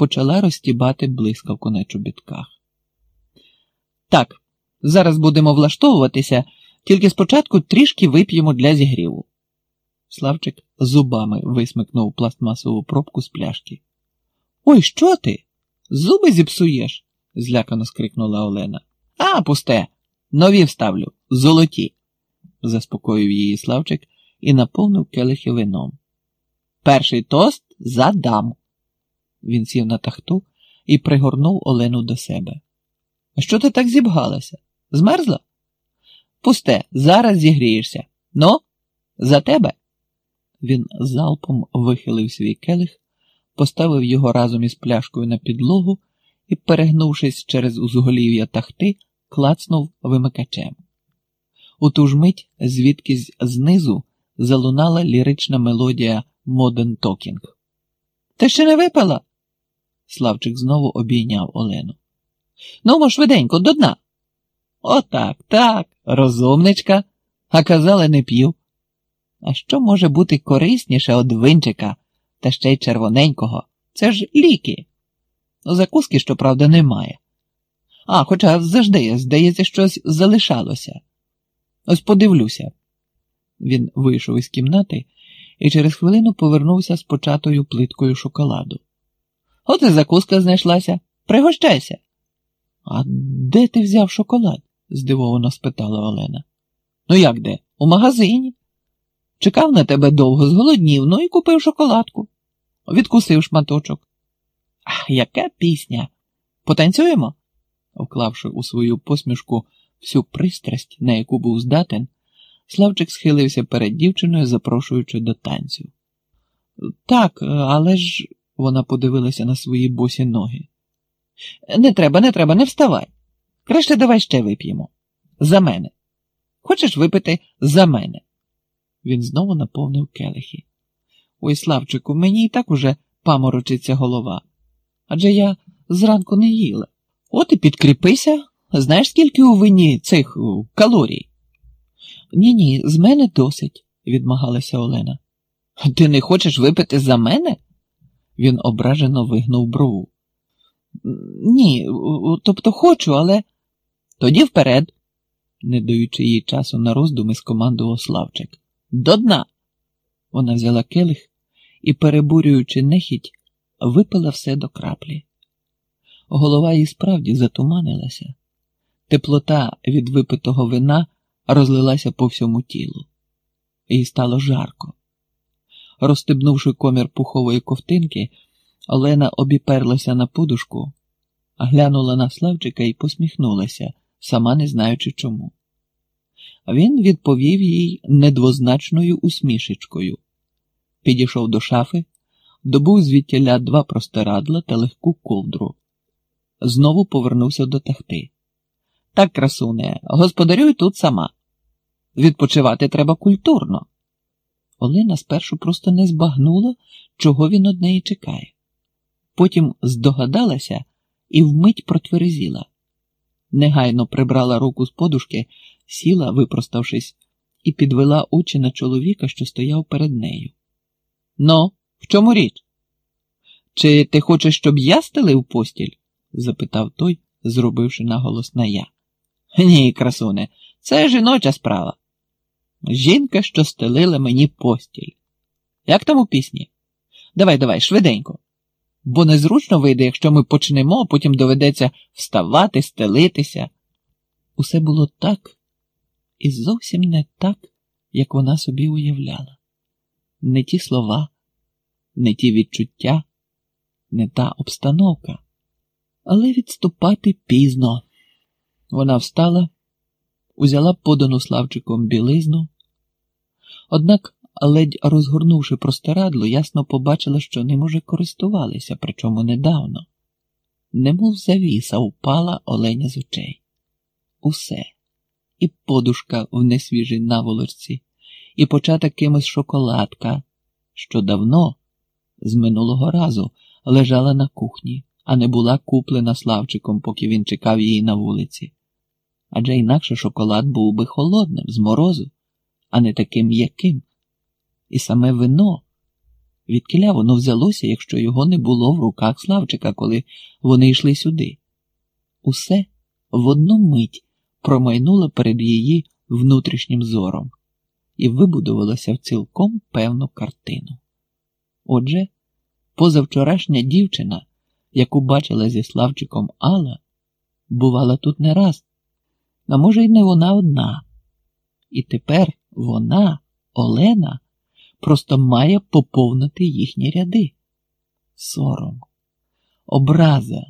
почала розтібати блискавку на чобітках. Так, зараз будемо влаштовуватися, тільки спочатку трішки вип'ємо для зігріву. Славчик зубами висмикнув пластмасову пробку з пляшки. Ой, що ти? Зуби зіпсуєш? злякано скрикнула Олена. А, пусте, нові вставлю, золоті, заспокоїв її Славчик і наповнив келихи вином. Перший тост задам. Він сів на тахту і пригорнув Олену до себе. А що ти так зібгалася? Змерзла? Пусте, зараз зігрієшся. Ну, за тебе. Він залпом вихилив свій келих, поставив його разом із пляшкою на підлогу і, перегнувшись через узголів'я тахти, клацнув вимикачем. У ту ж мить, звідкись знизу, залунала лірична мелодія Modern Talking. Ти ще не випила? Славчик знову обійняв Олену. Ну, мо швиденько, до дна. Отак, так, розумничка, а казали, не п'ю. А що може бути корисніше од винчика та ще й червоненького? Це ж ліки. Закуски, щоправда, немає. А, хоча завжди, здається, щось залишалося. Ось подивлюся. Він вийшов із кімнати і через хвилину повернувся з початою плиткою шоколаду. От і закуска знайшлася. Пригощайся. А де ти взяв шоколад? здивовано спитала Олена. Ну, як де? У магазині. Чекав на тебе довго, зголоднів, ну і купив шоколадку. Відкусив шматочок. Ах, яка пісня! Потанцюємо? Вклавши у свою посмішку всю пристрасть, на яку був здатен, Славчик схилився перед дівчиною, запрошуючи до танцю. Так, але ж вона подивилася на свої босі ноги. Не треба, не треба, не вставай. Краще давай ще вип'ємо. За мене. Хочеш випити за мене? Він знову наповнив келихи. Ой, Славчику, мені і так уже паморочиться голова. Адже я зранку не їла. От і підкріпися. Знаєш, скільки у вині цих калорій? Ні, ні, з мене досить, відмагалася Олена. Ти не хочеш випити за мене? Він ображено вигнув брову. Ні, тобто хочу, але тоді вперед, не даючи їй часу на роздуми, скомандував Славчик. До дна. Вона взяла келих і, перебурюючи нехідь, випила все до краплі. Голова їй справді затуманилася. Теплота від випитого вина розлилася по всьому тілу. Їй стало жарко. Розстебнувши комір пухової ковтинки, Олена обіперлася на подушку, глянула на Славчика і посміхнулася, сама не знаючи чому. Він відповів їй недвозначною усмішечкою, підійшов до шафи, добув звідтіля два простирадла та легку ковдру. Знову повернувся до тахти. Так, красуне, господарюй тут сама. Відпочивати треба культурно. Олена спершу просто не збагнула, чого він од неї чекає. Потім здогадалася і вмить протверезіла. Негайно прибрала руку з подушки, сіла, випроставшись, і підвела очі на чоловіка, що стояв перед нею. Ну, в чому річ? Чи ти хочеш, щоб я стелив постіль? запитав той, зробивши наголос на я. Ні, красуне, це жіноча справа. Жінка, що стелила мені постіль. Як там у пісні? Давай, давай, швиденько. Бо незручно вийде, якщо ми почнемо, а потім доведеться вставати, стелитися. Усе було так і зовсім не так, як вона собі уявляла. Не ті слова, не ті відчуття, не та обстановка, але відступати пізно. Вона встала узяла подану Славчиком білизну, однак, ледь розгорнувши простирадло, ясно побачила, що ним уже користувалися, причому недавно. Немов завіса упала Оленя з очей. Усе, і подушка в несвіжій наволочці, і початок кимось шоколадка, що давно, з минулого разу, лежала на кухні, а не була куплена Славчиком, поки він чекав її на вулиці адже інакше шоколад був би холодним з морозу, а не таким м'яким. І саме вино Відкіля воно взялося, якщо його не було в руках Славчика, коли вони йшли сюди. Усе в одну мить промайнуло перед її внутрішнім зором і вибудувалося в цілком певну картину. Отже, позавчорашня дівчина, яку бачила зі Славчиком Алла, бувала тут не раз, а може, й не вона одна. І тепер вона, Олена, просто має поповнити їхні ряди. Сором, образа.